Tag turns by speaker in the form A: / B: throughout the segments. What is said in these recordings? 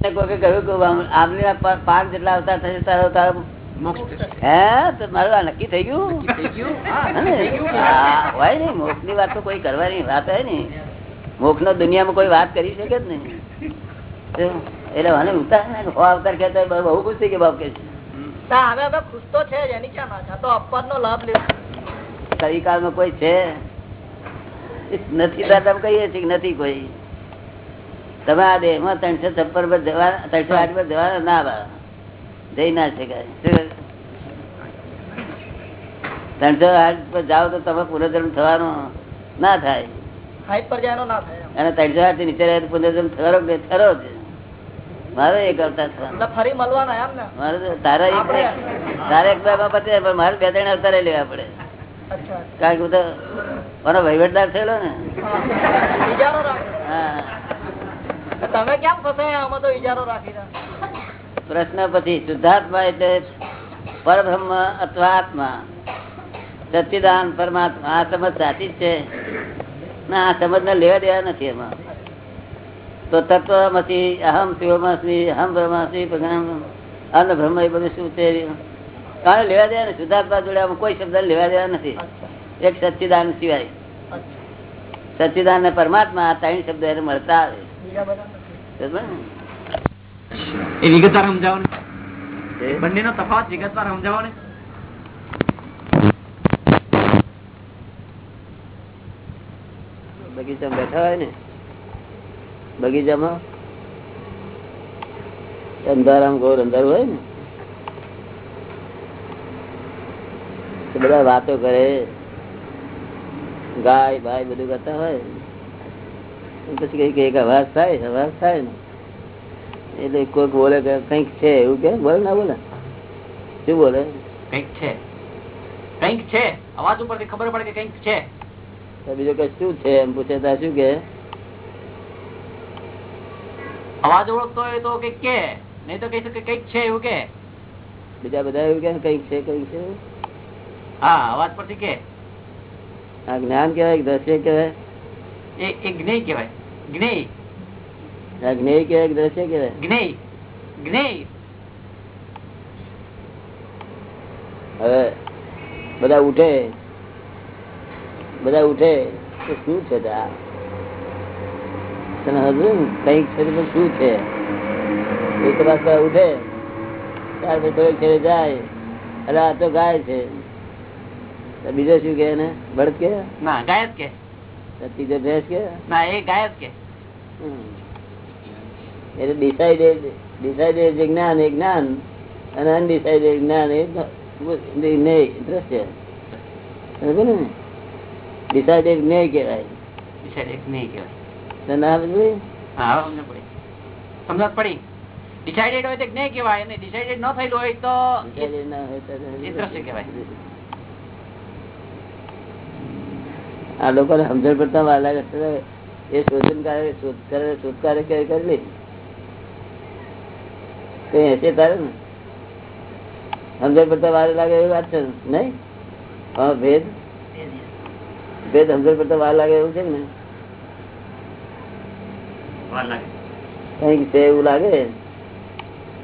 A: કોકે કહ્યું કે આમલી પાંચ જેટલા અવતાર થશે તારો તારો હે? તો મારું આ નક્કી થઈ ગયું? હે ને? હા, હોય ને મોક્ષની વાત તો કોઈ કરવાની વાત હોય ને મોક્ષ નો દુનિયામાં કોઈ વાત કરી શકે જ નહીં. એટલે મને ઉતાર ને હો અવતાર કહેતા બહુ ખુશ થઈ કે બાપ કે
B: હવે હવે ખુશ તો છે એની ક્યાં તો લાભ લેવો
A: કલિકાળમાં કોઈ છે? નથી દાદા કહીએ છીએ નથી કોઈ. તમે આ દેહમાં ત્રણસો છપ્પન પર જવા ત્રણસો આઠ પર જવાના ના બા જઈ ના શકાય. ત્રણસો આઠ પર જાઓ તો તમે પુનર્જન્મ થવાનો ના થાય. અને ત્રણસો આઠ નીચે રહે તો પુનર્જન્મ થરો કે જ? મારે એક અવતાર થવાનો.
B: ફરી મળવાના એમ ને?
A: મારે તારા એક તારા એક બે પતે પણ મારે બે ત્રણ અવતારે લેવા પડે. કારણ કે તો મારો વહીવટદાર થયેલો ને.
B: હા. તમે કેમ ફસાયા આમાં તો ઈજારો રાખીને.
A: પ્રશ્ન પછી શુદ્ધાત્મા એટલે પરબ્રહ્મ અથવા આત્મા. સચિદાન પરમાત્મા આ સમજ સાચી છે. ના આ સમજ ને લેવા દેવા નથી એમાં. તો તત્વમાંથી અહમ શિવમાસી અહમ બ્રહ્માસી અન્ન બ્રહ્મ એ બધું શું છે? કારણ લેવા દેવા નથી. શુદ્ધાત્મા જોડે કોઈ શબ્દ લેવા દેવા નથી. એક સચ્ચિદાન સિવાય.
B: સચિદાન
A: સચ્ચિદાન ને પરમાત્મા આ ત્રણ શબ્દ એને મળતા આવે.
C: એ વિગતવાર સમજાવો ને
A: એ
C: બંનેનો તફાવત વિગતવાર સમજાવો ને
A: બગીચામાં બેઠા હોય ને બગીચામાં અંધારામ ઘોર અંધારું હોય ને બધા વાતો કરે ગાય ભાઈ બધું કરતા હોય. પછી કઈ કંઈક અવાજ થાય અવાજ થાય ને. એટલે કોઈક બોલે કે કંઈક છે એવું કે? બોલે ના બોલે? શું બોલે?
C: કંઈક છે. કંઈક છે. અવાજ ઉપરથી ખબર પડે કે કંઈક છે.
A: તો બીજું કે શું છે? એમ પૂછે ત્યાં શું કે?
C: અવાજ ઓળખતો હોય તો કંઈક કે નહીં તો કહી શકે કંઈક છે એવું કે.
A: બીજા બધા એવું કે કંઈક છે કંઈક છે?
C: હા અવાજ પરથી કે.
A: આ જ્ઞાન કેવાય કે દ્રશ્ય કેવાય
C: એ જ્ઞેય કહેવાય. જ્ઞેય.
A: જ્ઞેય કેવાય કે દ્રશ્ય કેવાય
C: જ્ઞેય. જ્ઞેય.
A: હવે બધા ઉઠે. બધા ઉઠે તો શું છે ને? છે શું છે? એક પાછા ઉઠે. ત્યાર પછી થોડેક જાય. અરે આ તો ગાય છે. બીજા શું કે બળદ કે
C: ના ગાયબ કે
A: તો ત્રીજો ભેંસ કે?
C: ના એ ગાયબ કે.
A: એટલે ડિસાઇડેડ ડિસાઇડેડ જ્ઞાન એ જ્ઞાન અને અનડિસાઇડેડ જ્ઞાન એ દ્રશ્ય સમજ્યો ને? ડિસાઇડેડ જ્ઞેય કહેવાય.
C: એક જ્ઞેય કહેવાય.
A: ના સમજ્યું?
C: હા સમજ પડી. સમજ પડી. ડિસાઇડેડ હોય તો જ્ઞેય કહેવાય અને ડિસાઇડેડ ન થયેલું હોય તો દ્રશ્ય કહેવાય.
A: આ લોકોને સમજણ પડતા છે એ શોધનકારે શોધ કરે શોધકારે કે કરી લે કઈ હશે તારે? ને સમજણ પડતા વાર લાગે એવી વાત છે? નહીં? હા ભેદ? ભેદ સમજણ પડતા વાર લાગે એવું છે ને? કંઈક છે એવું લાગે?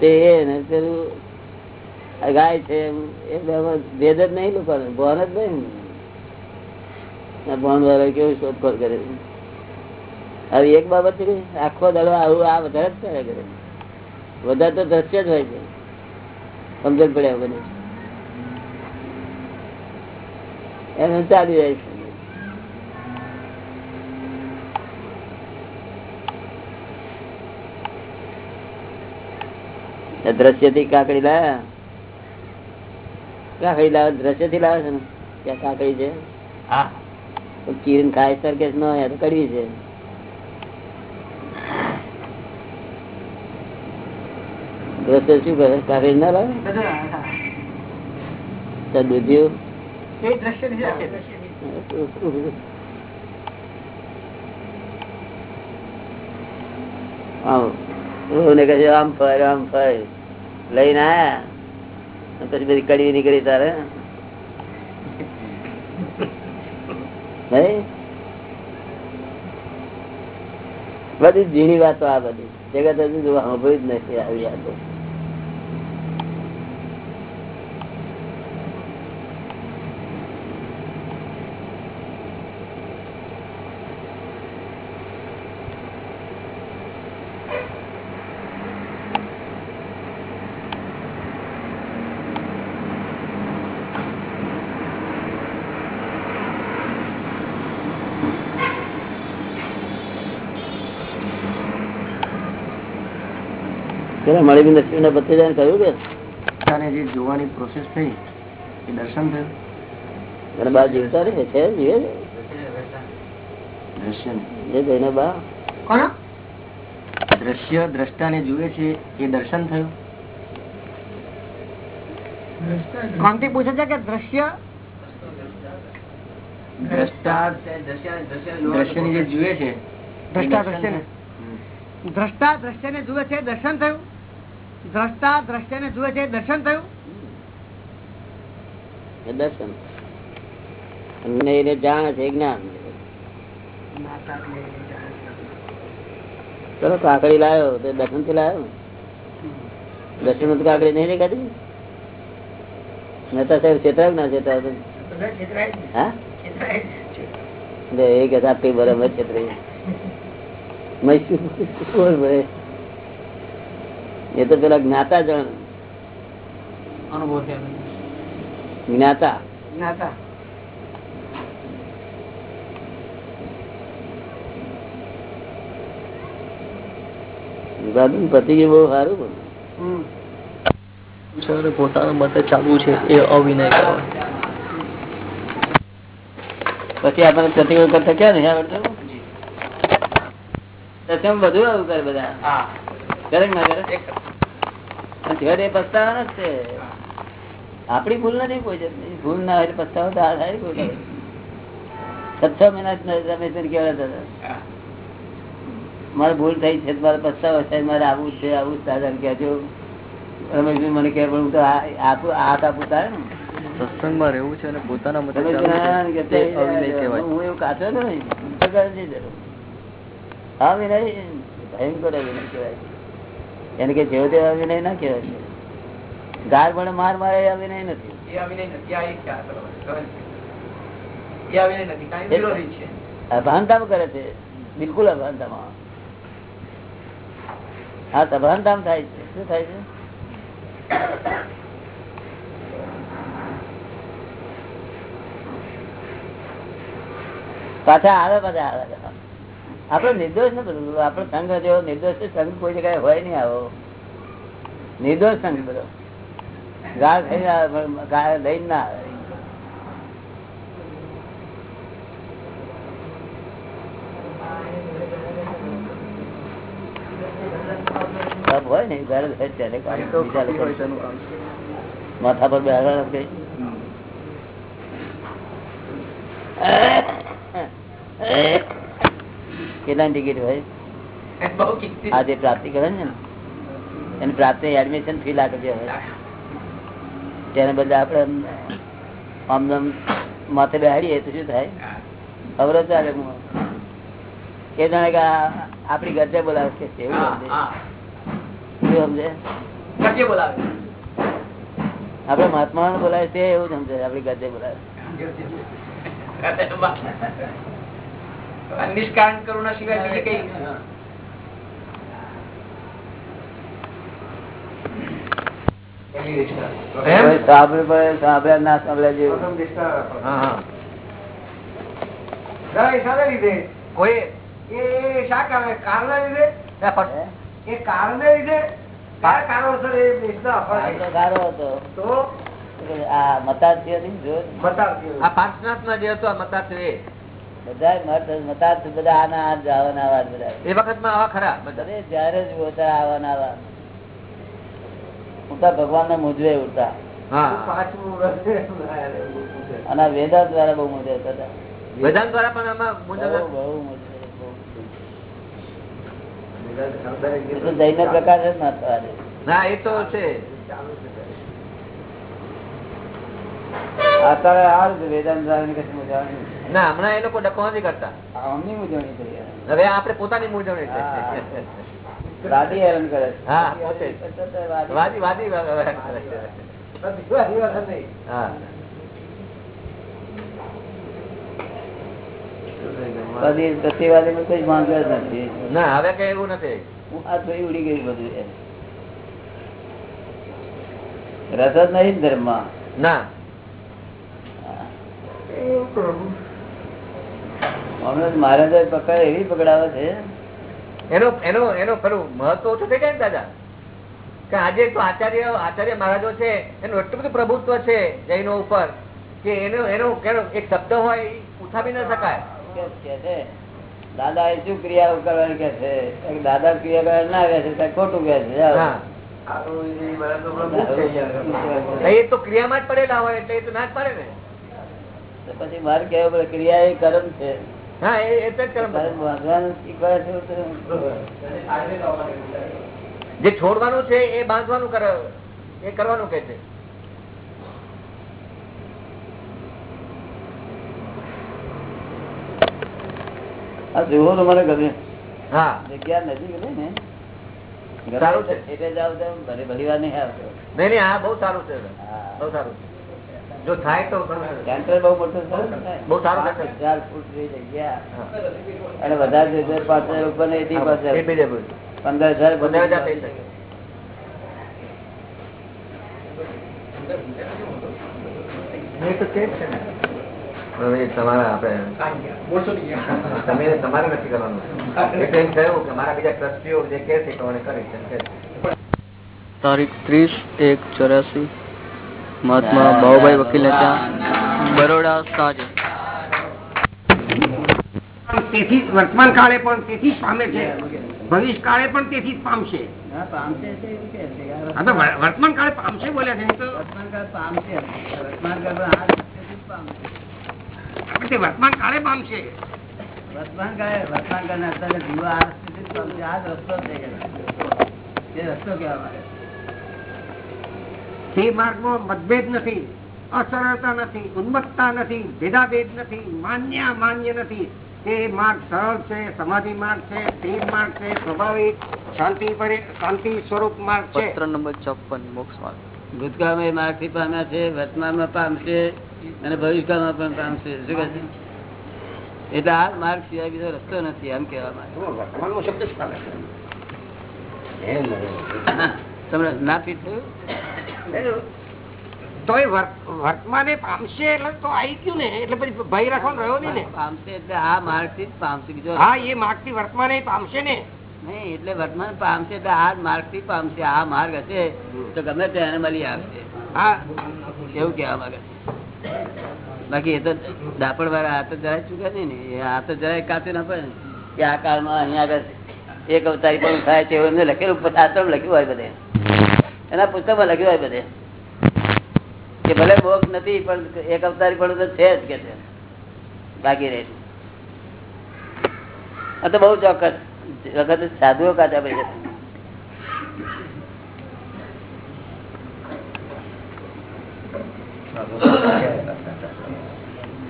A: તે એ ને પેલું આ ગાય છે એમ. એ બે ભેદ જ નહીં લોકો ભાન જ નહીં ભાન વાળા કેવું શોધખોળ કરે હવે એક બાબત છે આખો દડો આવું આ વધારે જ કરે કરે વધારે તો દ્રશ્ય જ હોય છે. સમજણ પડ્યા બને એને ચાલી જાય છે. દ્રશ્યથી કાકડી લાયા. કાકડી લાવે દ્રશ્યથી લાવે છે ને? ત્યાં કાકડી છે?
C: હા.
A: તો ચીરીને ખાય સર કે ન હોય તો કડવી છે શું કરે કાકડી ના લાવે? દૂધ્યું? આમ ફર આમ ફર લઈને આયા. પછી બધી કડવી નીકળી તારે નહીં? બધી ઝીણી વાતો આ બધી. જગત હજુ સાંભળ્યું જ નથી આવી યાદો. પેલા લક્ષ્મી ને બત્તી કહ્યું કે
D: જે જોવાની પ્રોસેસ થઈ એ દર્શન થયું.
A: અને બા જીવતા રહે છે જીવે છે?
D: દ્રશ્ય
A: એ જઈને બા.
B: કોણ?
D: દ્રશ્ય દ્રષ્ટાને જુએ છે એ દર્શન થયું.
B: કોણથી પૂછે છે કે દ્રશ્ય?
D: દ્રષ્ટા દ્રશ્યને જે જુએ છે
B: દ્રષ્ટા
D: દ્રશ્ય
B: ને
D: દ્રષ્ટા
B: દ્રષ્ટા દ્રશ્યને જુએ છે દર્શન થયું? દ્રષ્ટા દ્રશ્યને જુએ છે દર્શન થયું?
A: એ દર્શન. અને એને જાણે છે જ્ઞાન. ચલો કાકડી લાવ્યો તો દર્શનથી લાવ્યો દર્શન તો કાકડી નહીં કાઢી નતા સાહેબ ચેતરાવ ના ચેતરાવ હા? એ કે આપી બરાબર છેતરાઈ મૈસૂર એ તો પેલા જ્ઞાતા જણ. જ્ઞાતા.
B: જ્ઞાતા.
A: પતિ ગયું બહુ સારું બધું
D: સર પોતાના મતે ચાલવું છે એ અવિનય કહેવાય
A: પછી આપણને પ્રતિકોળ કરતા ક્યાં નહીં આવડતું? બધું આવું કરે બધા ના આપણી ભૂલ નથી કોઈ જાતની. ભૂલ ના હોય પસ્તાવો તો આ થાય કોઈ. છ છ મહિના રમેશ સર હતા. મારે ભૂલ થઈ છે મારે પસ્તાવો છે મારે આવું છે આવું જ કહેજો. મને કહે પણ હું તો આપું હાથ આપું તારે ને.
D: સત્સંગમાં રહેવું છે અને પોતાના મતે
A: હું એવું કાચો નહીં હા વિનય ભયંકર અવિનય કહેવાય એને કે જેવો તેવો અભિનય ના કહેવાય. ગાર પણ માર મારે એ
C: અભિનય નથી.
A: અભાનતામાં કરે છે. બિલકુલ અભાનતામ. હા અભાનતામ થાય છે. શું થાય છે? પાછા આવે પાછા આવે. આપડે નિર્દોષ ને બધું આપડે સંઘ જેવો નિર્દોષ છે, સંઘ કોઈ જગ્યાએ હોય નહીં આવો. નિર્દોષ સંઘ બધો. ગાળ ખાઈને ગાળ લઈને ના આવે. હોય ને ઘરે માથા પર બેહાડવા કઈ કેટલાની ટિકિટ હોય? આ જે પ્રાપ્તિ કરે છે ને એની પ્રાપ્તિ એડમિશન ફી લાખ રૂપિયા હોય. તેને બદલે આપણે આમ આમ માથે બેહાડીએ તો શું થાય? ખબર ચાલે એ કે જાણે કે આપણી આપડી ગરજે બોલાવે છે એવું સમજે. આપડે મહાત્મા બોલાવે છે એવું સમજે આપડી ગરજે બોલાવે
C: નિષ્કારણ કરુણા સિવાય બીજી કઈ
A: મતાર્થી હતી
C: આ પાંચનાથમાં જે હતો આ એ.
A: બધા મત બધા આના હાથ જવાના આવા બધા
C: એ વખતમાં આવા ખરા બધા?
A: જયારે જ ઉડતા આવવાના આવા. ઉડતા ભગવાન ને મુજવે ઉડતા અને વેદાંત દ્વારા બહુ મૂજવતા હતા
C: વેદાંત દ્વારા પણ આમાં
A: બહુ
C: મુજબ
A: બહુ મૂજવે, જૈન પ્રકાર જ ના થવા દે
C: ના એ તો છે.
A: અત્યારે આ વેદાંત દ્વારા કશી.
C: ના હમણાં એ લોકો ડકો નથી કરતા.
A: અમની મૂંઝવણી કરી
C: હવે આપડે પોતાની મૂંઝવણી છે.
A: વાદી હેરાન કરે
E: હા, પોતે
A: વાદી-
E: વાદી વાદી હા.
A: વાદી પ્રતિવાદીમાં કોઈ માંગે નથી.
E: ના હવે કઈ એવું નથી.
A: હું આ જોઈ ઉડી ગઈ બધું. રસ જ નહીં ધર્મ
E: ના.
A: હમણાં મહારાજે પકડ એવી પકડાવે છે.
E: એનો એનો એનો ખરું મહત્વ ઓછું થઈ જાય ને દાદા. કે આજે તો આચાર્ય આચાર્ય મહારાજો છે એનું એટલું બધું પ્રભુત્વ છે જૈનો ઉપર કે એનો એનો કેનો એક શબ્દ હોય ઉઠાવી ન શકાય.
A: કે છે દાદા એ શું ક્રિયા કરવાની કે છે? દાદા ક્રિયા કરવા ના આવે છે ખોટું કે છે?
E: હા. એ તો ક્રિયામાં જ પડેલા હોય એટલે એ તો ના જ પડે ને.
A: પછી મારે કેવું પડે ક્રિયા એ કર્મ છે.
E: હા એ તો કર્મ
A: કર્મ બાંધવાનું શીખવાડે છે
E: જે છોડવાનું છે એ બાંધવાનું કરે એ કરવાનું કે છે?
A: આ જોવું તો મને ગમે.
E: હા.
A: જગ્યા નજીક રહે ને. ગમે
E: સારું છે.
A: એટલે જાવ તો ભલે ભલી વાર નહીં આવતો.
E: નહીં નહીં હા બહુ સારું છે. બહુ સારું છે. જો થાય તો
A: સેન્ટર બહુ મોટું છે
E: બહુ સારું
A: હજાર ફૂટ જેવી જગ્યા. અને વધારે જશે હજાર ઉપર ને એથી
E: બધું.
A: પંદર હજાર
E: પંદર હજાર થઈ શકે. ને. તમારા આપણે તમે તમારે નથી કરવાનું. કહ્યું કે મારા બીજા ટ્રસ્ટીઓ જે કહે છે.
D: તારીખ ત્રીસ એક ચોર્યાસી. મહાત્મા બાહુભાઈ વકીલ હતા બરોડા સાજે
B: તેથી વર્તમાન કાળે પણ તેથી પામે છે ભવિષ્ય કાળે પણ તેથી પામશે વર્તમાન કાળે પામશે બોલ્યા છે તો
A: વર્તમાન કાળ પામશે. વર્તમાન
B: કાળે પામશે
A: વર્તમાન કાળે અત્યારે જીવો આ રસ્તેથી પામશે. આ રસ્તો કેવા આવે.
B: તે માર્ગમાં મતભેદ નથી અસરળતા નથી ઉન્મત્તા નથી ભેદાભેદ નથી માન્ય માન્ય નથી તે માર્ગ સરળ છે સમાધિ માર્ગ છે સ્થિર માર્ગ છે સ્વાભાવિક શાંતિ પરે શાંતિ સ્વરૂપ માર્ગ છે.
D: પત્ર નંબર ચોપન મોક્ષ માર્ગ
A: ભૂતકાળમાં માર્ગથી પામ્યા છે વર્તમાનમાં પામશે અને ભવિષ્યકાળમાં પણ પામશે. શું કહે છે? એટલે આ માર્ગ સિવાય બીજો રસ્તો નથી એમ
B: શબ્દ જ પામે છે.
A: આવે. તમને થયું?
B: તો એ વર્ત- વર્તમાને પામશે એટલે તો આવી ગયું ને એટલે પછી ભય રાખવાનો રહ્યો નહીં ને.
A: પામશે એટલે આ માર્ગથી પામશે. બીજો
B: હા એ માર્ગથી વર્તમાને પામશે ને.
A: નહીં એટલે વર્તમાન પામશે એટલે આ માર્ગથી પામશે. આ માર્ગ હશે તો ગમે તે એને મળી આવશે.
B: હા.
A: એવું કેવા માંગે બાકી એ તો દાપડ વાળા આ તો જરાય ચૂકે નહીં ને. આ તો જરાય કાચે ના પડે ને. કે આ કાળમાં અહીંયા આગળ એક અવતારી પણ થાય તેવું લખેલું શાસ્ત્ર લખ્યું હોય બધે. એના પુસ્તકમાં લખ્યું હોય બધે. કે ભલે મોક્ષ નથી, પણ એક અવતારી પણ છે જ કે છે. બાકી રહે આ તો બહુ ચોક્કસ. વખત સાધુઓ કાચા ભાઈ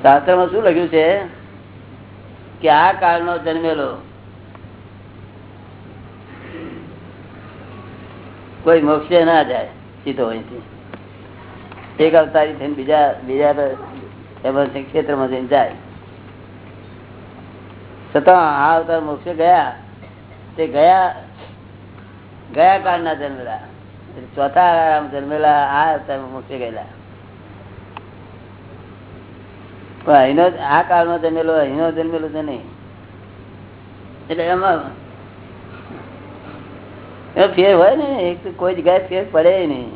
A: શાસ્ત્રમાં શું લખ્યું છે? કે આ કાળનો જન્મેલો કોઈ મોક્ષે ના જાય, સીધો અહીંથી. એક અવતારી થઈને બીજા બીજા એમાં ક્ષેત્રમાં જાય. છતાં આ અવતાર મોક્ષે ગયા. તે ગયા ગયા કાળના જન્મેલા. ચોથા જન્મેલા આ અવતાર મોક્ષે ગયેલા. પણ અહીંનો આ કાળમાં જન્મેલો, અહીંનો જન્મેલો છે નહીં. એટલે એમાં ફેર હોય ને એક તો કોઈ જગ્યાએ ફેર પડે નહીં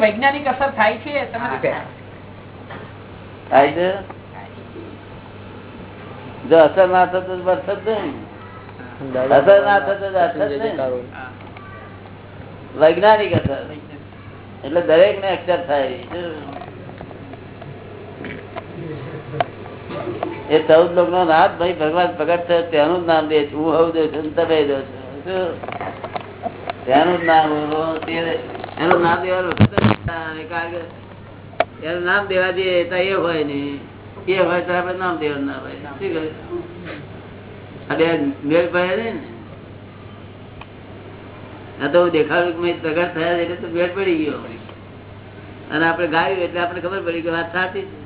C: વૈજ્ઞાનિક અસર થાય છે તમે
A: થાય છે જો અસર ના થતો અસર ના થતો તો અસર જ નહીં. વૈજ્ઞાનિક અસર એટલે દરેક ને અક્ષર થાય. એ ચૌદ લોક નો નાથ ભાઈ ભગવાન પ્રગટ થયો તેનું જ નામ દે છે. હું હવ દઉં છું તમે દો છો? એનું નામ દેવાનું એનું નામ દેવા દે તો એ હોય નહીં એ હોય તો આપણે નામ દેવાનું ના હોય. શું કહે આ મેળ પડે ને? આ તો હું દેખાડું કે મેં પ્રગટ થયા એટલે તો ભેટ પડી ગયો. અને આપણે ગાયું એટલે આપણે ખબર પડી કે વાત સાચી છે.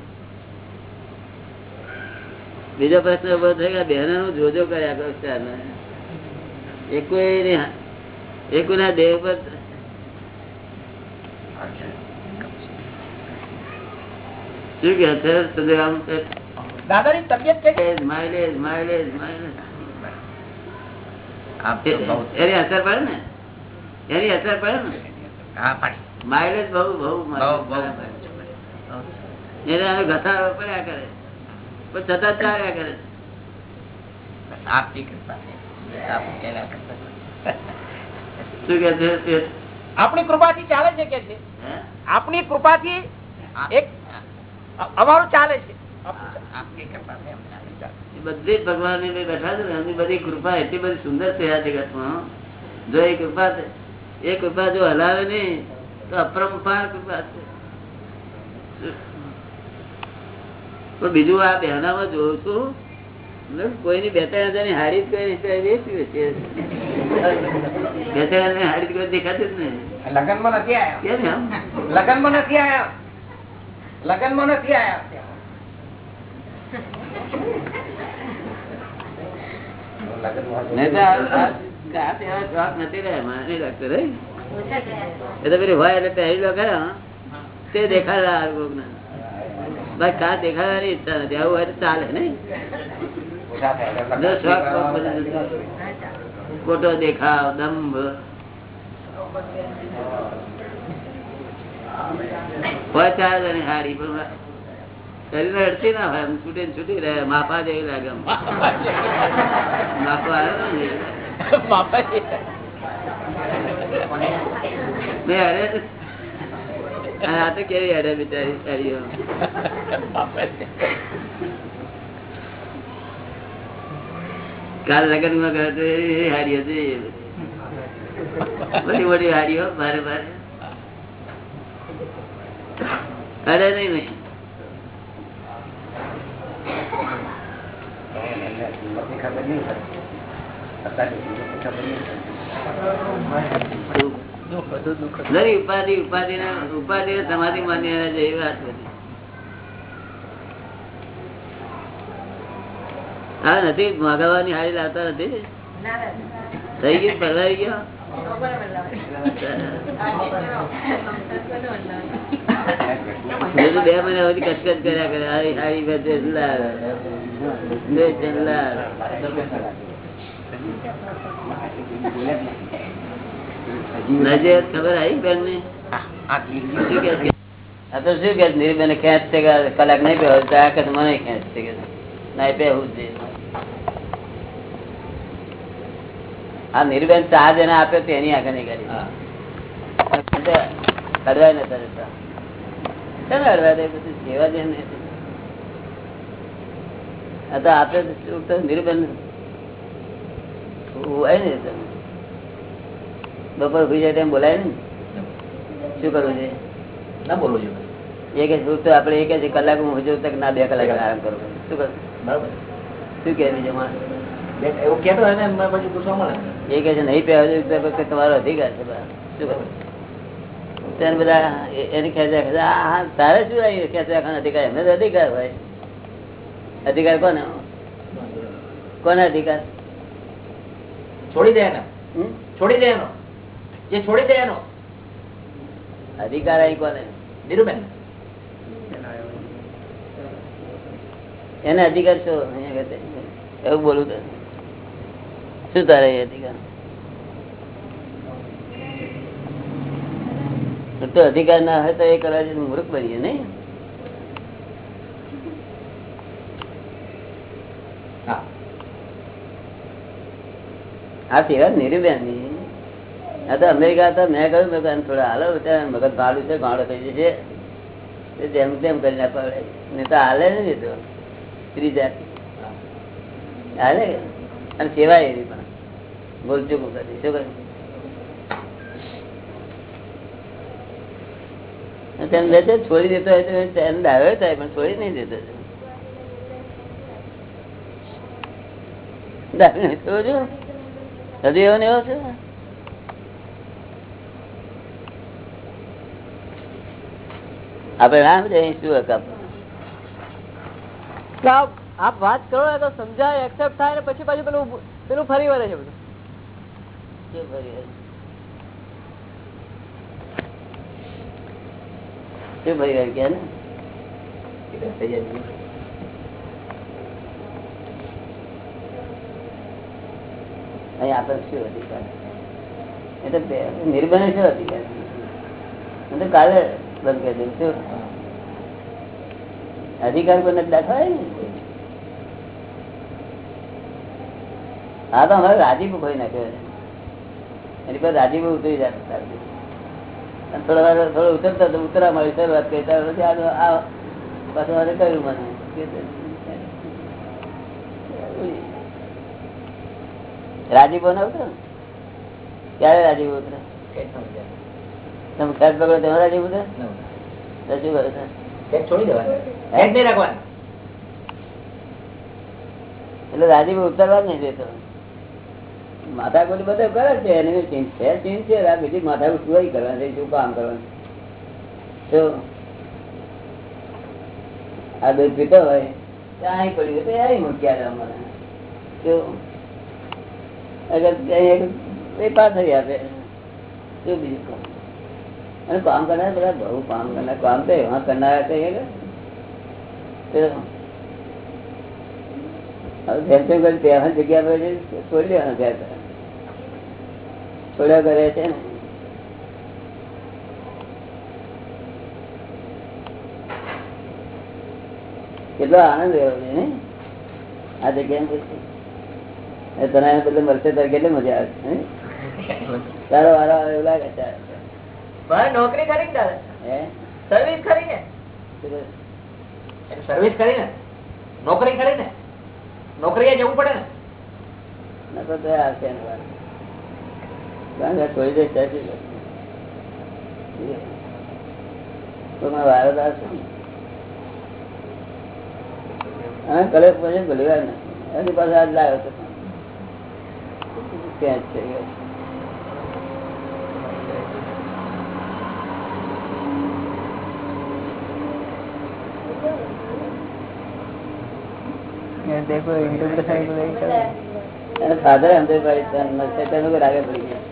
A: બીજો પ્રશ્ન ઊભો થયો કે બહેનો નું જોજો કર્યા કરો ચાલે એ કોઈ નહીં એ કોઈના દેહ પર શું કે છે? સદરામ છે?
C: દાદાની તબિયત કઈ
A: માઇલેજ માઇલેજ માઇલેજ એની અસર પડે ને? એની અસર પડે ને? માઇલેજ બહુ બહુ એને ઘસારો પડ્યા કરે પણ છતાં ચાલ્યા કરે છે?
C: આપણી કૃપાથી ચાલે છે કે છે?
A: હે?
C: આપણી કૃપાથી એક અમારું ચાલે છે.
A: બધી જ ભગવાનની બેઠા છે ને એમની બધી કૃપા એટલી બધી સુંદર છે આ જગતમાં જો એ કૃપા એ કૃપા જો હલાવે નહીં તો અપરંપાર કૃપા છે પણ બીજું આ બહેનામાં જોઉં છું કોઈની બે ત્રણ હજારની હાડી કોઈ નહીં છે બે ત્રણ હજાર હાડી કોઈ દેખાતી જ નહીં.
B: લગ્નમાં નથી આવ્યા? લગ્નમાં નથી આવ્યા? લગ્નમાં નથી
A: આવ્યા? લગ્ન આ તહેવાર શોખ નથી રહ્યા મને લાગતું રે એ તો પેલી હોય એટલે પહેરી ખરા તે દેખાડા આ કોકને. બાકી કા દેખાડવાની ઈચ્છા નથી. આવું હોય તો ચાલે કોક બધું ખોટો દેખાવ દંભ. હોય ચાર જણી હારી પણ શરીર અડતી ના હોય છૂટી ને છૂટી રહે માપા જેવી લાગે માપા આવે ને અરે કાલ લગ્નમાં હાડીઓ હતી મોટી મોટી હારીઓ ભારે ભારે અડે નહીં નહીં જરી ઉપાધિ ઉપાધિ ઉપાધિ સમાધિ માન્ય એવી વાત બધી હા, નથી મગાવવાની હારી લાવતા નથી થઈ ગયું પરવારી ગયો? બે મહિના પછી કચકચ કર્યા કરે, હારી હારી બે લાવ બે ત્રણ લાવ નજર ખબર આવી બેન ને છે? આ તો શું કે નિર્બેન ખેંચ છે કે કલાક નહીં પહેરો તો આ કે મને ખેંચ કે ના પહેવું જ આ નિર્બેન ચા જેને આપ્યો તેની આગળ નહીં કરી અડવાય નતા રહેતા ચાલો અડવા દે બધું જેવા દે ને આ તો આપે તો નિર્બેન હોય ને તમે બપોર ભૂઈ જાય તેમ બોલાય ને શું કરવું છે?
C: ના બોલવું જોઈએ.
A: એ કે શું તો આપણે એ કે છે કલાક હું હજુ તક ના બે કલાક આરામ કરું શું કરું?
C: બરાબર.
A: શું કે બીજો
C: એવું કેતો હોય ને પછી પૂછવા મળે.
A: એ કે છે નહીં પછી તમારો અધિકાર છે શું કરું? બધા એને ખેંચ્યા ખેંચ્યા, તારે શું આવી ખેંચ્યા અધિકાર? એમને અધિકાર હોય. અધિકાર કોને? કોને અધિકાર?
C: છોડી દે? છોડી દે એનો. જે છોડી દે એનો.
A: અધિકાર અહીં કોને?
C: ધીરુબેન.
A: એને અધિકાર તે. એવું બોલું તો. શું તારે અધિકાર? તો અધિકાર ના હોય તો એ કરવા જઈને મૂર્ખ બનીએ નહીં?
C: હા.
A: સેવા નિર્બેનની અમેરિકા તો મેં કહ્યું મેં કહ્યું, થોડા હાલો, ત્યાં મગજ ભાડું છે ગાળો થઈ જશે. તેમ તેમ કરી નાખવા ને તો હાલે ને તો ત્રીજા હાલે. અને સેવાય એવી પણ. બોલચુકું કરી શું કર્યું છોડી દેતો હોય તો એને દાવ્યો થાય, પણ છોડી નહીં દેતો. દાવી નહીં એવો ને એવો છે? આપડે ના સમજાય શું હક
D: આપ વાત કરો ને તો સમજાય એક્સેપ્ટ થાય ને પછી પાછું પેલું પેલું ફરી વળે છે બધું.
A: શું ફરી વળે? શું ને? અહીં આપણે શું અધિકાર? એટલે નિર્બંધ શું અધિકાર. કાલે કરી દઉં શું અધિકાર કોને નથી દાખવાય ને હા, તો હવે રાજીપો ખોઈ નાખ્યો એની પર રાજીપો ઉતરી જાય થોડા વાર થોડો ઉતરતા તો ઉતરા મળી શરૂઆત કરી. પછી આ પાછું મારે કહ્યું મને. રાજીપો ન ઉતરે? ક્યારે રાજીપો ઉતરે? તમે ખર્ચ પકડો તેમાં રાજીપો ઉતરે તો શું કરે છે
E: છોડી દેવાનું.
A: એટલે રાજીપો ઉતરવા જ નહીં દેતો. માથા કોઈ બધા કરે છે એને ચીન છે ચીન છે બીજી માથાકુટ સુવાઈ કરવાની છે, શું કામ કરવાનું તો આ દૂધ પીતો હોય તો અહીં પડ્યું તો અહીં મૂક્યા અમારે. તો અગર પાસ પાછળ આપે શું બીજું અને કામ કરનાર બધા બહુ કામ કરનાર. કામ તો એવા કરનારા ત્યાં જગ્યા પર છોડી દેવાના ત્યાં છોડ્યા કરે છે ને. કેટલો આનંદ રહ્યો છે ને આ જગ્યા તને બદલે મળશે ત્યારે કેટલી મજા આવે? તારો વારો એવું લાગે છે.
E: મારે નોકરી કરી ને દાદા સર્વિસ કરી ને? સર્વિસ કરી ને? નોકરી કરી ને? નોકરીએ જવું પડે ને?
A: નકર તો આવશે. કારણ કે દે તો મારો વારો આવશે હા કલે પછી ભલી વાર ને. એની પાસે આજ લાવ્યો તો ત્યાં છે?
D: देखो इंटरप्रिटेशन
A: અને ફાધર અંદર પડી છે, અને શેતાન ઉપર આગળ પડી ગયા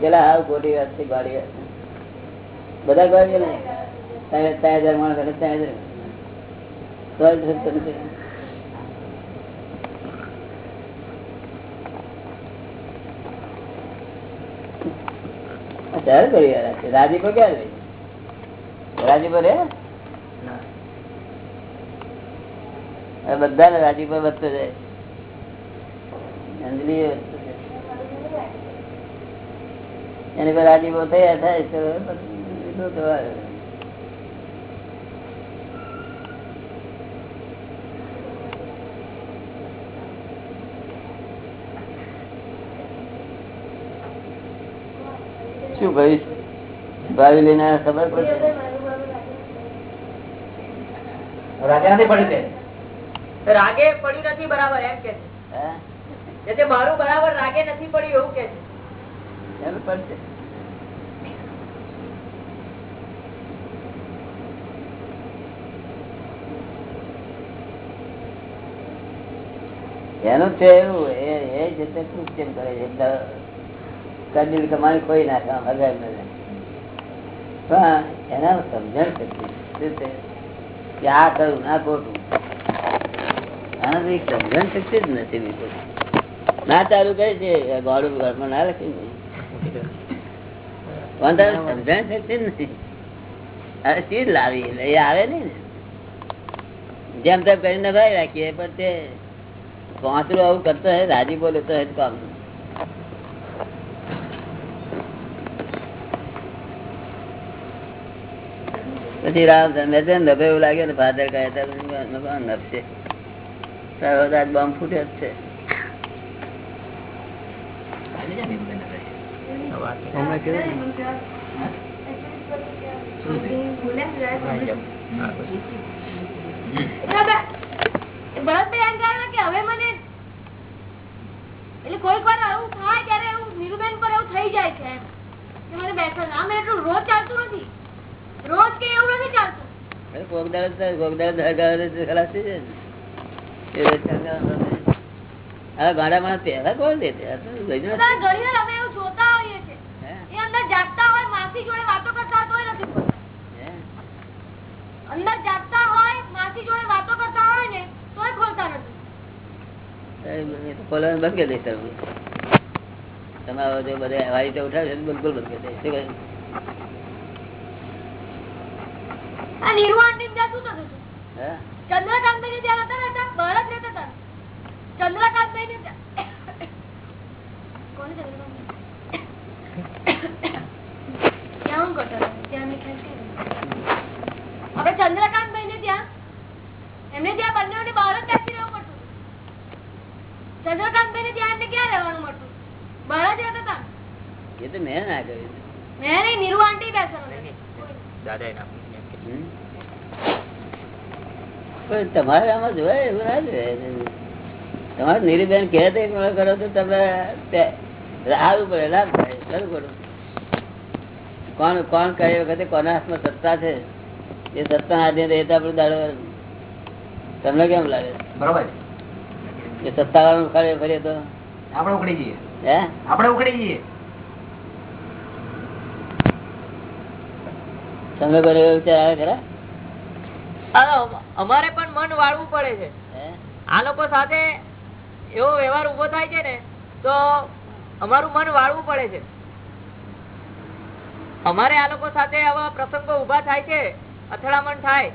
A: પેલા હાવ ખોટી વાત છે ગાડી વાત છે. બધા ગાડીઓ ને ત્રણ ત્રણ હજાર માણસ એટલે ત્રણ હજાર તોય થતું નથી. આ ત્યારે કરી રહ્યા છે રાજીપો ક્યારે રહી? રાજીપો રે બધાને રાજીપો વધતો જાય અંજલિ. એની પર રાજીપો થયા થાય આવે. શું ભાઈ ભાવી લઈને ખબર પડશે
E: રાજા નથી પડી
F: રાગે પડ્યું નથી બરાબર એમ કે છે. મારું બરાબર રાગે નથી પડ્યું એવું કે છે.
A: એનું છે એવું એ એ જ રીતે કૃત્યમ કરે છે? કંદીલ કમાણી ખોઈ નાખે હજાર ને પણ એના સમજણ શક્તિ કે આ કરું ના ખોટું. આના તો એક સમજણ શક્તિ ના ભાઈ રાખીએ, પણ તે પાંચરું આવું કરતો હે રાજી બોલે તો હે કામ. પછી રામચંદ્ર છે નભે એવું લાગે ને, ફાધર કહે તો આજ બોમ્બ ફૂટે જ છે.
G: કોઈક વાર આવું થાય ત્યારે એવું નીરુબેન પર એવું થઈ જાય છે મને બેસવાનું આમ એટલું રોજ ચાલતું નથી. રોજ કે એવું નથી ચાલતું.
A: અરે કોક ખલાસી થઈ આ ગાડા માં પહેલા કોણ દે.
G: બધા
A: કરી દઈશ તારું. તમે બધે હવાઈ તો ઉઠાવે છે તો બિલકુલ બંધ કરી દઈશ શું કહ્યું?
G: આ નિર્વાણની ત્યાં શું થતું
A: હે?
G: ચંદ્રકાંતભાઈ ને ત્યાં હતા બહાર જ રહેતા હતા. ચંદ્રકાંતભાઈ? ને ને એમને ત્યાં બંને બહાર જ બેસી રહેવું પડતું. ને ત્યાં એમને ક્યાં રહેવાનું મળતું? બહાર જ રહેતા હતા.
A: એ તો મેં ના કર્યું.
G: મેં નહીં નીરુ આંટી બેસવાનું?
A: પણ તમારે આમાં જોવાય એવું ના જોવાય તમારે નીરીબેન કહે તો કરો તો તમે તે- પડે લાભ થાય. કોણ કોણ કરે વખતે કોના હાથમાં સત્તા છે? એ સત્તા હાથે દાડો તમને કેમ લાગે?
E: બરોબર.
A: એ સત્તા વાળું ખરે ફરીએ તો?
E: આપણે ઉખડી જઈએ.
A: હે?
E: આપણે ઉકળી જઈએ.
A: તમને એવો વિચાર આવે ખરા?
F: અમારે પણ મન વાળવું પડે છે. આ લોકો સાથે એવો વ્યવહાર ઊભો થાય છે ને તો અમારું મન વાળવું પડે છે. અમારે આ લોકો સાથે આવા પ્રસંગો ઊભા થાય છે અથડામણ થાય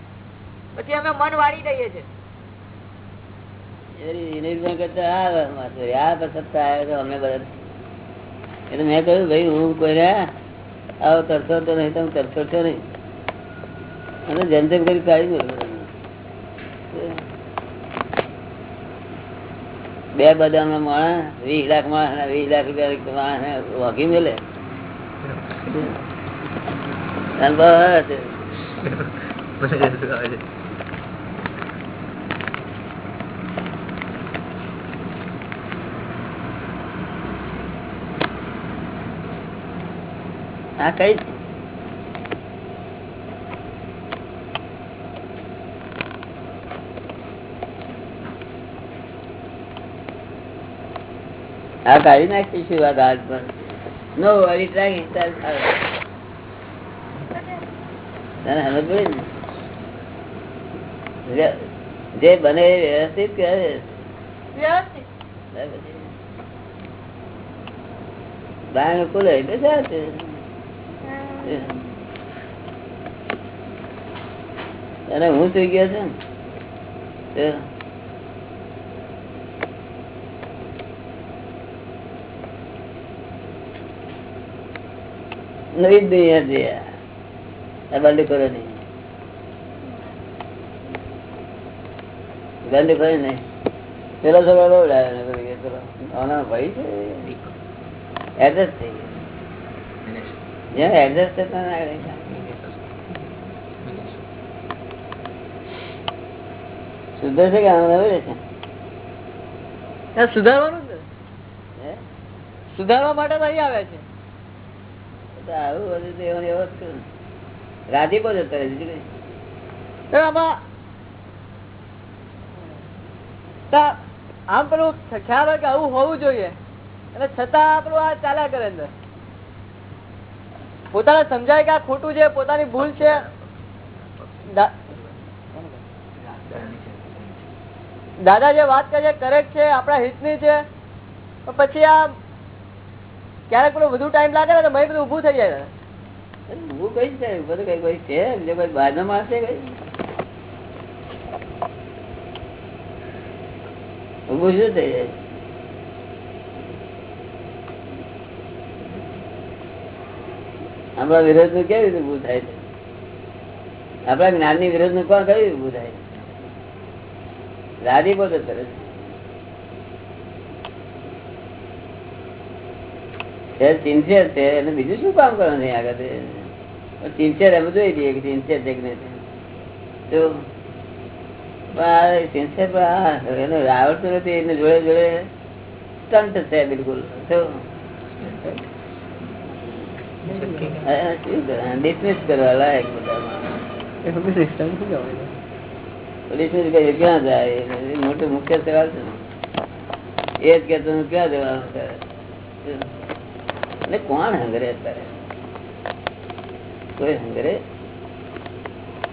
F: પછી અમે મન વાળી દઈએ છીએ
A: મેં કહ્યું ભાઈ હું કોઈને આવો તરસો તો નહીં તમે તરસો છો નહીં. અને તેમ કરી કાઢી બે બધા માણસ, વીસ લાખ માણસ વીસ લાખ રૂપિયા માણસ વાગી મેલે. આ કઈ આ કાઢી નાખીશું આ ઘાટ પર. નો વરી ચાલ. તને? જે- બને વ્યવસ્થિત કરે
G: વ્યવસ્થિત.
A: બાય ખુલે એટલે ચાલશે અને હું થઈ ગયા છે ને તો નવી જ દુનિયા. આ બંધ કરો નહીં. બંધ કરો નહીં પેલો સગડો લોડાયો ભાઈ છે. એડજસ્ટ થઈ ગયો જ્યાં એડજસ્ટ થતા ના સુધર છે કે આનંદ આવે છે?
F: સુધારવાનું? સુધારવા માટે તો અહીં આવે છે.
A: આવું બધું
F: આમાં પેલું ખ્યાલ હોય કે આવું હોવું જોઈએ. અને છતાં આપણું આ ચાલ્યા કરે અંદર. પોતાને સમજાય કે આ ખોટું છે, પોતાની ભૂલ છે. દાદા જે વાત કરે કરેક્ટ છે, આપણા હિતની છે. પછી આ ક્યારેક પેલો વધુ ટાઈમ લાગે ને ભાઈ બધું ઉભું થઈ જાય.
A: હું બધું વિરોધનું કેવી રીતે ઉભું થાય છે? આપણા જ્ઞાનની વિરોધનું કોણ કયું ઉભું થાય રાજી બોલો સરસ. છે સિન્સિયર છે એને બીજું શું કામ કરવાનું નહીં આગળ? સિન્સિયર એમ જોઈ દઈએ કે સિન્સિયર છે કે નહીં તો સિન્સિયર એને આવડતું નથી એને જોડે જોડે સ્ટન્ટ છે બિલકુલ. તો ડિસમિસ કરવા લાયક? ડિસમિસ ક્યાં જાય? મોટું મુખ્ય સવાલ છે ને. એ જ કે તમે ક્યાં જવાનું એટલે કોણ હંગરે અત્યારે? કોઈ હંગરે?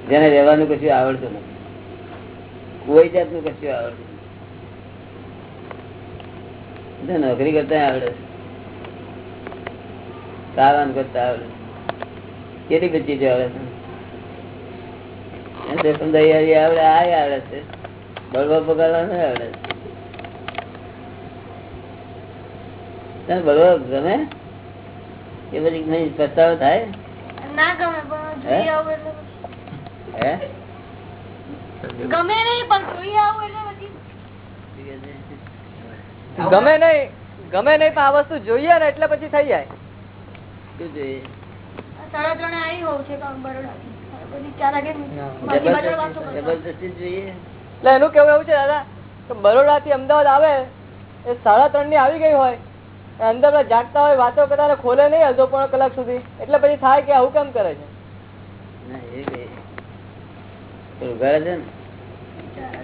A: જેને રહેવાનું કશું આવડતું નથી. કોઈ જાતનું કશું આવડતું નોકરી કરતા આવડે છે. ખાવાનું કરતા આવડે. કેટલી બચી આવડે છે. તૈયારી આવડે આ આવડે છે. બળવા પગાડવા આવડે. છે બળવા ગમે? એ પછી પસ્તાવો થાય?
G: ગમે પણ નહીં પણ
F: ગમે નહીં ગમે આ વસ્તુ જોઈએ ને એટલે પછી થઈ જાય.
A: શું જોઈએ?
G: સાડા ત્રણે આવી હોવું છે બધી
F: એટલે એનું કેવું એવું છે દાદા? કે બરોડા થી અમદાવાદ આવે એ સાડા ત્રણની આવી ગઈ હોય. અંદર જાગતા હોય વાતો કરતા ખોલે નહીં અડધો પોણો કલાક સુધી. એટલે પછી થાય કે આવું કેમ કરે છે?
A: ઉઘાડે છે ને.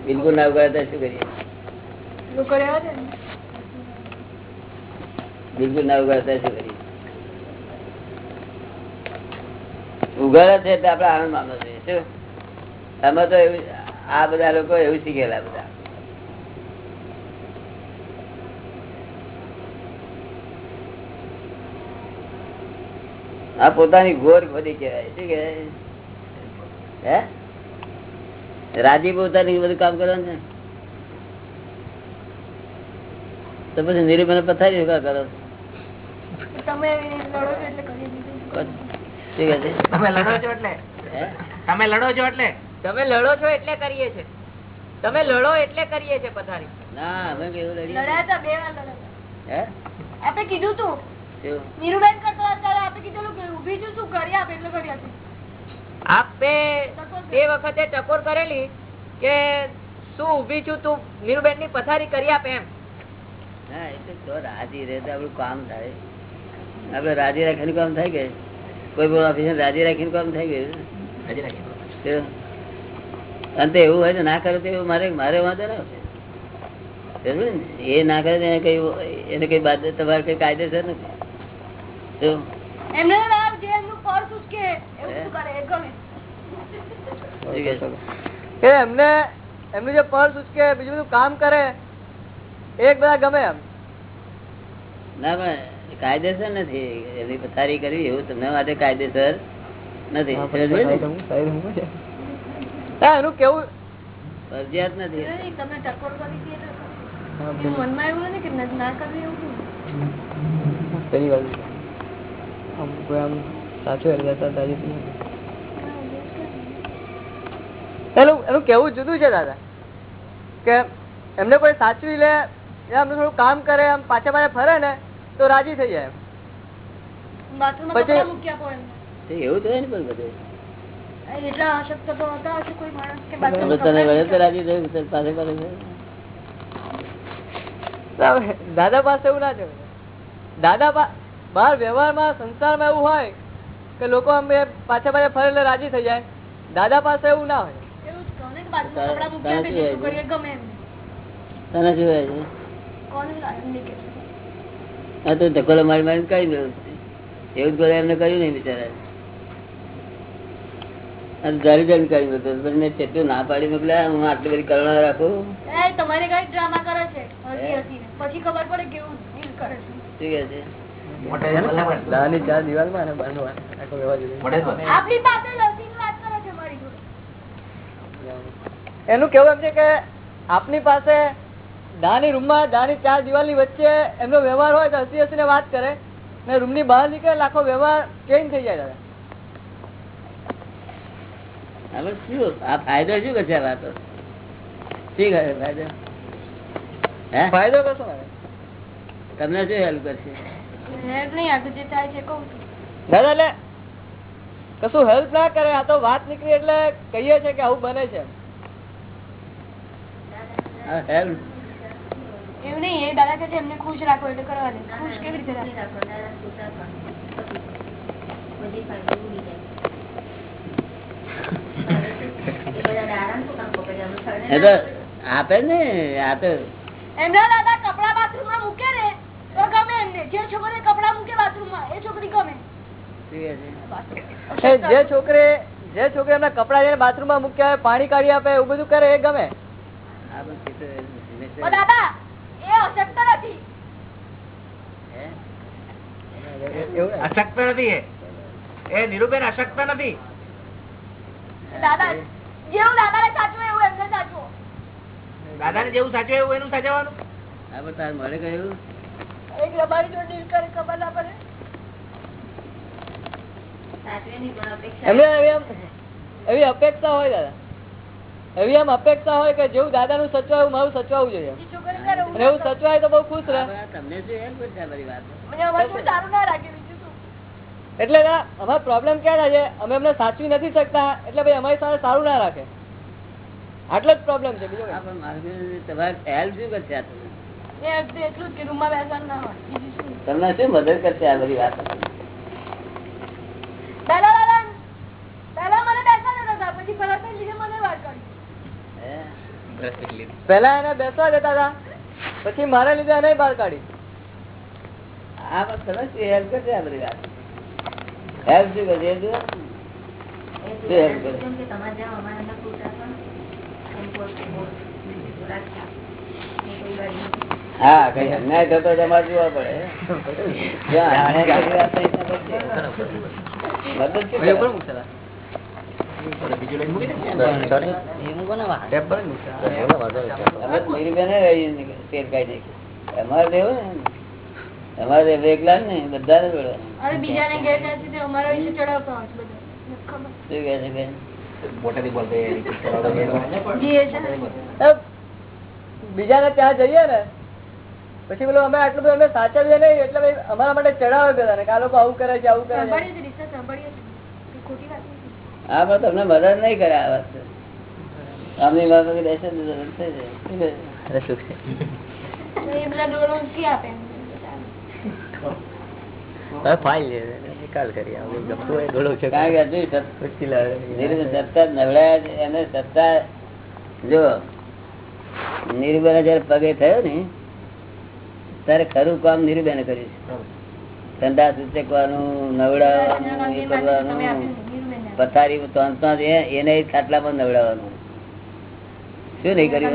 A: બિલકુલ ના ઉઘાડતા શું કરીએ. બિલકુલ ના ઉગાડતા શું કરીએ? ઉગાડે છે એટલે આપડે આનંદ માનવો જોઈએ શું? આમાં તો એવું આ બધા લોકો એવું શીખેલા બધા. આ પોતાની ઘોર બધી કહેવાય. શું કે રાજી પોતાની બધું કામ કરવાનું છે? તો પછી નિરૂપણ પથારી શું કરો?
G: તમે લડો છો એટલે
C: તમે લડો છો એટલે? તમે લડો છો
F: કરીએ છે. તમે લડો એટલે કરીએ છે પથારી.
A: ના અમે કેવું
G: લડ્યા બે વાર લડ્યા
A: હે?
G: આપણે કીધું તું? નીરુબેન કરતો આપે કીધેલું કે ઊભી છું શું કરી આપે? એટલે કરી આપે.
F: આપે તે વખતે ટકોર કરેલી કે શું ઊભી છું તું નીરુબેનની પથારી કરી આપે એમ.
A: હા એટલે તો રાજી રહે તો આપણું કામ થાય. આપડે રાજી રાખીને કામ થાય કે? કોઈ પણ ઓફિસર રાજી રાખીને કામ થાય કે? રાખી અંતે એવું હોય તો ના કરે તો એવું મારે મારે વાંધો ના. એ ના કરે એને કઈ એને કઈ બાદ તમારે કઈ કાયદેસર નથી?
G: એમને એમનું
F: જે પર્સ ઉચકે બીજું બધું કામ કરે એક બધા ગમે એમ.
A: ના પણ કાયદેસર નથી. એની પથારી કરવી એવું તમને માટે કાયદેસર નથી.
F: એનું કેવું?
A: ફરજિયાત નથી.
G: તમે તમને ટકોર કરી. એનું મનમાં એવું નથી કે ન- ના કરવી એવું.
D: પેલી બાજુ આમ આમ સાચું હેર કરતા તાજી થઈ જાય.
F: એનું એનું કેવું જુદું છે દાદા? કે એમને કોઈ સાચવી લે એમનું થોડું કામ કરે આમ પાછા પાછા ફરે ને તો રાજી થઈ જાય પછી-
A: એવું તો ને પણ બધું.
G: એટલા અશક્ત તો હતા હશે કોઈ માણસ કે
A: પાસે પાસે
F: દાદા પાસે એવું ના જવું દાદા પા બહાર વ્યવહારમાં સંસારમાં એવું હોય કે લોકો પાછા પાછા ફરે એટલે રાજી થઈ જાય. દાદા પાસે એવું ના હોય.
G: ને
A: ધકોલો મારી મારી કરી દઉં એવું જ એમને કર્યું નહીં બિચારા પાડી મોકલ્યા હું આટલી બધી કરુણા રાખું?
G: તમારે તમારી ગાડી ડ્રામા કરે છે. પછી ખબર પડે કેવું કરે છે?
D: નાની ચાર દિવાલમાં વ્યવહાર જુદો.
G: આપણી પાસે હસીને વાત કરે છે મારી જોડે.
F: એનું કેવું એમ છે કે આપની પાસે દાની રૂમમાં દાની ચાર દિવાલની વચ્ચે એમનો વ્યવહાર હોય તો હસી હસીને વાત કરે. ને રૂમની બહાર નીકળે આખો વ્યવહાર ચેન્જ થઈ જાય દાદા.
A: હવે શું? આ ફાયદો શું કરશે આ વાતો શી કરે ફાયદો? હે?
F: ફાયદો કશો.
A: તમને શું હેલ્પ કરશે?
G: હેલ્પ નહીં આ તો જે થાય છે કહું છું.
F: દાદા કશું હેલ્પ ના કરે આ તો વાત નીકળી એટલે કહીએ છે કે આવું બને છે.
G: એવું નહીં એ દાદા કે એમને ખુશ રાખો એટલે કરવા ખુશ કેવી રીતે રાખો?
A: આપે ને આપે. તો
G: એમના દાદા કપડા બાથરૂમમાં મૂકે ને તો ગમે એમને જે છોકરે કપડા મૂકે એ ગમે.
F: જે છોકરે જે છોકરી એમના કપડા લઈને બાથરૂમમાં મૂક્યા હોય પાણી કાઢી આપે એવું બધું કરે એ ગમે.
G: દાદા એ અશક્ત નથી.
E: અશક્ત નથી એ. નિરૂબેન અશક્ત નથી.
G: દાદા જેવું દાદાને સાચવું એવું એમને સાચવું.
E: દાદાને જેવું સાચવે એવું એનું સાચવવાનું?
A: આ બધું તારે મળે કયું
G: એક રબારી જોડે ડીલ કરે ખબર ના પડે.
F: એવી અપેક્ષા હોય દાદા. એવી અપેક્ષા હોય કે જેવું સચવાયું મારું સચવાવું જોઈએ એવું સચવાય તો બહુ ખુશ રહે. એટલે ના અમારો પ્રોબ્લેમ ક્યાં થાય છે? અમે એમને સાચવી નથી શકતા એટલે ભાઈ અમારી સાથે સારું ના રાખે. આટલો જ પ્રોબ્લેમ છે બીજો
A: તમારે help શું કરશે તમને?
G: શું
A: મદદ કરશે આ બધી વાત?
F: પેલા એને બેસવા દેતા હતા પછી મારા લીધે એને બહાર કાઢી
A: આ કરશે આ બધી વાત help શું કરશે એ જુઓ. શું help કરશે? હા કઈ અન્યાય થતો તમારે જોવા પડે. અમારે અમારે એકલા ને જોડવાનું
G: બધા. ને.
F: એ બીજાને ત્યાં જઈએ ને પછી બોલો અમે આટલું બધું અમે સાચવીએ નહીં એટલે ભાઈ અમારા માટે ચડાવે બધા કે આ લોકો આવું કરે છે આવું કરે છે.
A: હા પણ તમને મદદ નહીં કરે આ વાત આમની વાત બેસે નીરુબેન જયારે પગે થયો ને ત્યારે ખરું કામ નીરુબેને કર્યું છે. ઠંડા સૂચકવાનું નવડાવવાનું એ કરવાનું. પથારી તોંતમાં એને ખાટલામાં નવડાવવાનું. શું નહીં કર્યું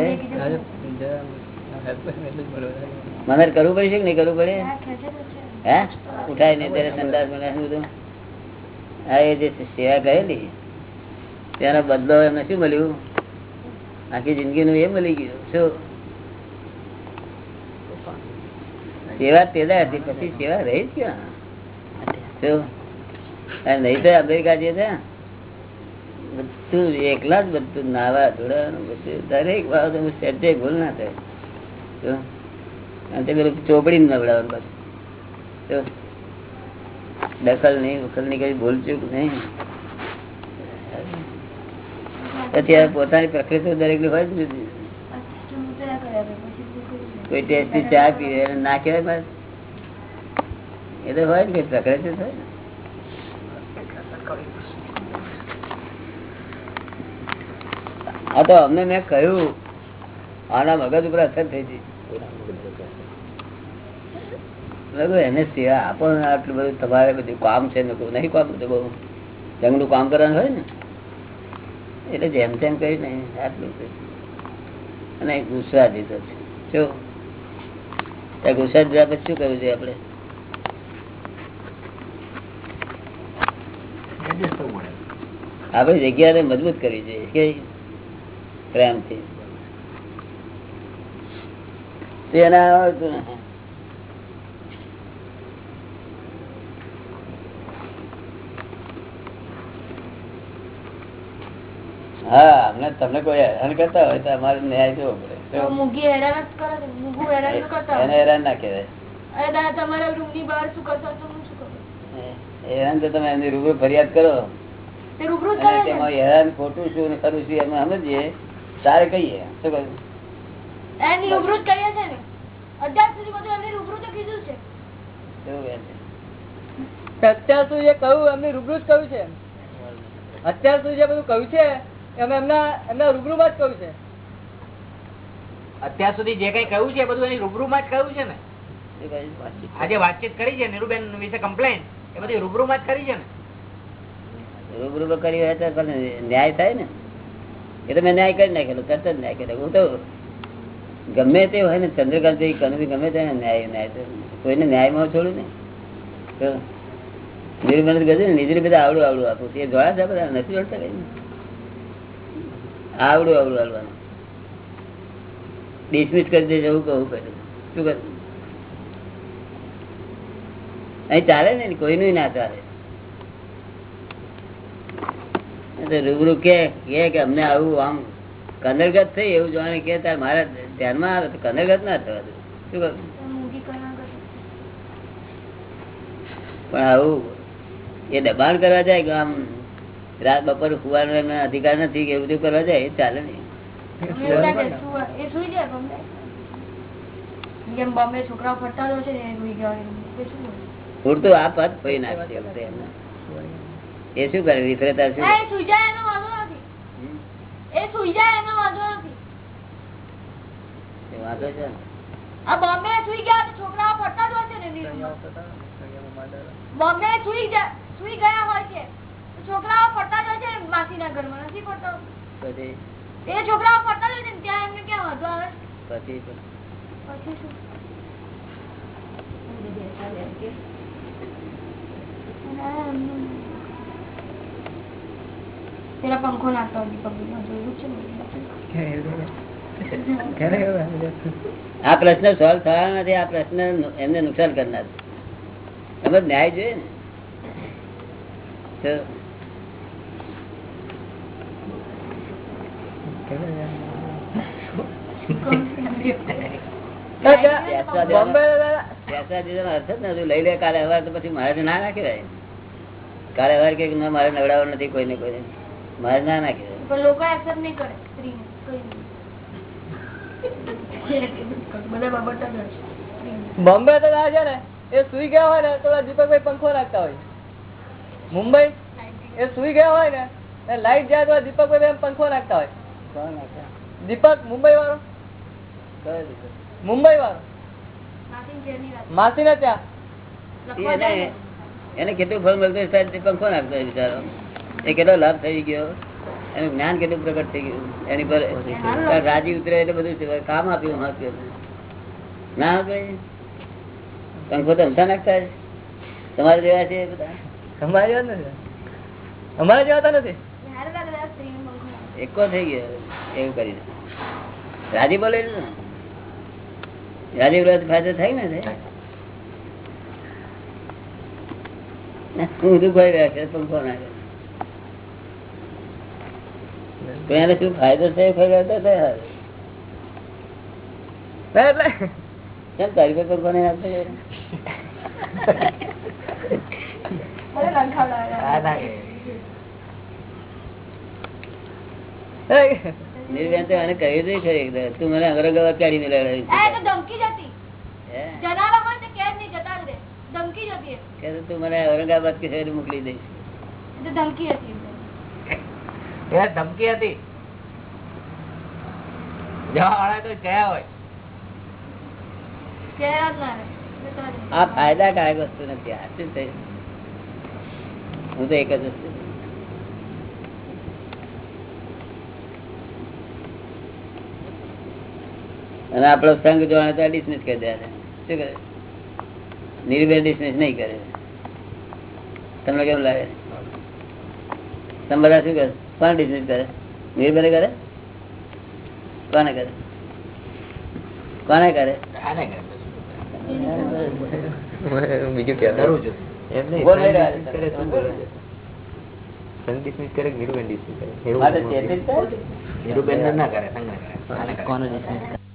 A: મને કરવું પડશે કે નહીં કરવું પડે?
G: તો.
A: હે? ઉઠાય નહીં ત્યારે સંદાસ બનાસ બધું. હા એ જે સેવા કરેલી તેનો બદલો એમને શું મળ્યું? આખી જિંદગી નું એ મળી ગયું. શું? સેવા પેલા હતી, પછી સેવા રહી ક્યાં નહીં તો અમેરિકા જે છે, બધું એકલા જ બધું નાવા ધોળાવાનું બધું દરેક બાબત સહેજે ભૂલ ના થાય. અને તે પેલું ચોપડી નવડાવવાનું બસ? દખલ નહીં ઉખલ નહીં, કઈ ભૂલચૂક નહીં. પછી આ પોતાની પ્રકૃતિ દરેક હોય જ જુદી.
G: સિસ્ટમ ઉતર્યા કરે આપણે પછી બધું કરી
A: કોઈ ટેસ્ટી ચા પીવે એને ના કહેવાય બસ. એ તો હોય ને પ્રકૃતિ જ હા, તો અમને મેં કહ્યું, આના મગજ ઉપર અસર થઈ હતી. એને સેવા આપો આટલું બધું તમારે બધું કામ છે નહીં કામ બધું બહુ જંગનું કામ કરવાનું હોય ને. એટલે જેમ તેમ કહી નહીં આટલું કહ્યું. અને ગુસ્સા દીધો છે જો ત્યાં જગ્યા શું મજબૂત કરવી જોઈએ, કે પ્રેમથી. એના આવડતું. હા, અમને તમને કોઈ હેરાન કરતા હોય તો અમારે ન્યાય જોવો પડે. અમે તારે કહીએ શું કહ્યું?
G: એની રૂબરૂ કરીએ છે ને? અત્યાર સુધી બધું એમને રૂબરૂ તો કીધું છે.
A: એવું કહે છે.
F: અત્યાર સુધી જે કહ્યું એમની રૂબરૂ જ કહ્યું છે. અત્યાર સુધી જે બધું કહ્યું છે એમ એમના એમના રૂબરૂમાં જ કહ્યું છે.
C: અત્યાર સુધી જે કઈ કહ્યું છે બધું એની રૂબરૂમાં જ કહ્યું છે ને. આજે વાતચીત કરી છે નીરુબેન વિશે કમ્પ્લેન એ બધી રૂબરૂમાં જ કરી છે ને.
A: રૂબરૂ કરી હોય તો ન્યાય થાય ને. એ તો મેં ન્યાય કરી નાખેલો તરત જ ન્યાય કરી હું તો ગમે તે હોય ને ચંદ્રકાંત કનુ ગમે તે ને ન્યાય ન્યાય તો કોઈને ન્યાયમાં છોડું ને તો નિર્મલ ગયું ને નીચે બધા આવડું આવડું આપું. એ જોડા છે બધા? નથી જોડતા કઈ? આવડું આવડું હાલવાનું. ડિસમિસ કરી દેજો એવું કહું કર્યું શું કરું અહીં ચાલે ને, કોઈનું ના ચાલે. રૂબરૂ કે અમને આવું આમ કનરગત થઈ એવું જોવાને કે તાર મારા ધ્યાનમાં આવે તો કનરગત ના થવા દે. શું કરે. પણ આવું એ દબાણ કરવા જાય કે આમ રાત બપોર સુવાનો એમને અધિકાર નથી કે એવું બધું કરવા જાય, એ ચાલે નહીં. પૂરતું આ પદ નાખશે. એ શું કરે શું
G: ના, વાંધો
A: છે?
G: આ બોમ્બે સુઈ ગયા છોકરાઓ ફરતા જ હોય છે ને. બોમ્બે સુઈ જા- સુઈ ગયા હોય છે. છોકરાઓ ફરતા જ હોય છે ને માસીના ઘરમાં નથી ફરતા? એ છોકરાઓ ફરતા જ હોય છે ને ત્યાં એમને ક્યાં વાંધો આવે?
A: પછી
G: પછી શું? પેલા પંખો નાખતા
A: આ પ્રશ્ન સોલ્વ થવાના નથી આ પ્રશ્ન એમને નુકસાન કરનાર તમે ન્યાય જોઈએ ને તો
F: બોમ્બે
A: પૈસા દીધાનો અર્થ જ નથી લઈ લે કાલે તો પછી મારે ના નાખી કહેવાય કાલે હવાર કે મારે નવડાવવા નથી કોઈને કોઈને મારે ના નાખી
G: પણ લોકો.
F: બોમ્બે તો ના છે ને, એ સુઈ ગયા હોય ને, તો દીપકભાઈ પંખો રાખતા હોય મુંબઈ એ સુઈ ગયા હોય ને લાઈટ જાય તો દીપકભાઈ પંખો રાખતા હોય? દીપક મુંબઈ વાળો? મુંબઈ વાળો. માસી ના ત્યાં
A: એને કેટલું ફળ મળતું સાહેબ દીપક તે પંખો નાખતો બિચારો? એ કેટલો લાભ થઈ ગયો? એનું જ્ઞાન કેટલું પ્રગટ થઈ ગયું? એની પર રાજી ઉતરે એટલે બધું. કામ આપ્યું આપ્યું ના આપ્યું પંખો તો હમતા નાખતા. તમારે જેવા છે બધા?
F: અમારે જેવા નથી. અમારે જેવા નથી
G: હારે લાગે આ સ્ત્રીને પંખો નાખે.
A: એકો થઈ ગયો એવું કરી રાજી બોલે ને રાજી બોલે તો ફાયદો થાય ને થાય. હું દુખાઈ રહ્યા છે પંખો નાખે તો એને શું ફાયદો થયો ખાઈ રહ્યા તો થાય હારું.
F: ના એટલે
A: કેમ તારી પર પંખો નહીં નાખતો
G: અરે લંકાવડાવે.
F: એ,
A: નિર્વ્યાન તો એને કહ્યું હતું ખરી એક દાડો, તું મને અંગ્રેજી કાઢી મિલાવી
G: આ એ તો ધમકી જ હતી જનારા હોય તો ધમકી હતી એ.
A: કે તું મને ઔરંગાબાદ કે શહેર મોકલી દઈશ.
G: ધમકી હતી
C: ધમકી હતી? જવા વાળા તો ગયા હોય
A: આ ફાયદા ફાયદાકારક વસ્તુ નથી. આ શું હું તો એક જ વસ્તુ અને આપણો સંઘ જોવાના તો ડિસમિસ કરી દે શું કરે? નિર્ભય ડિસમિસ નહીં કરે. તમને કેમ લાગે? તમે બધા શું કરે? કોણ ડિસમિસ કરે? નિર્ભય કરે? કોને કરે? કોને કરે.
E: બીજું કે. એમ નહીં. સંગ dismiss કરે નીરુબેન dismiss કરે?
C: નીરુબેન ને કરે સંઘ કરે.
D: કોને dismiss કરે?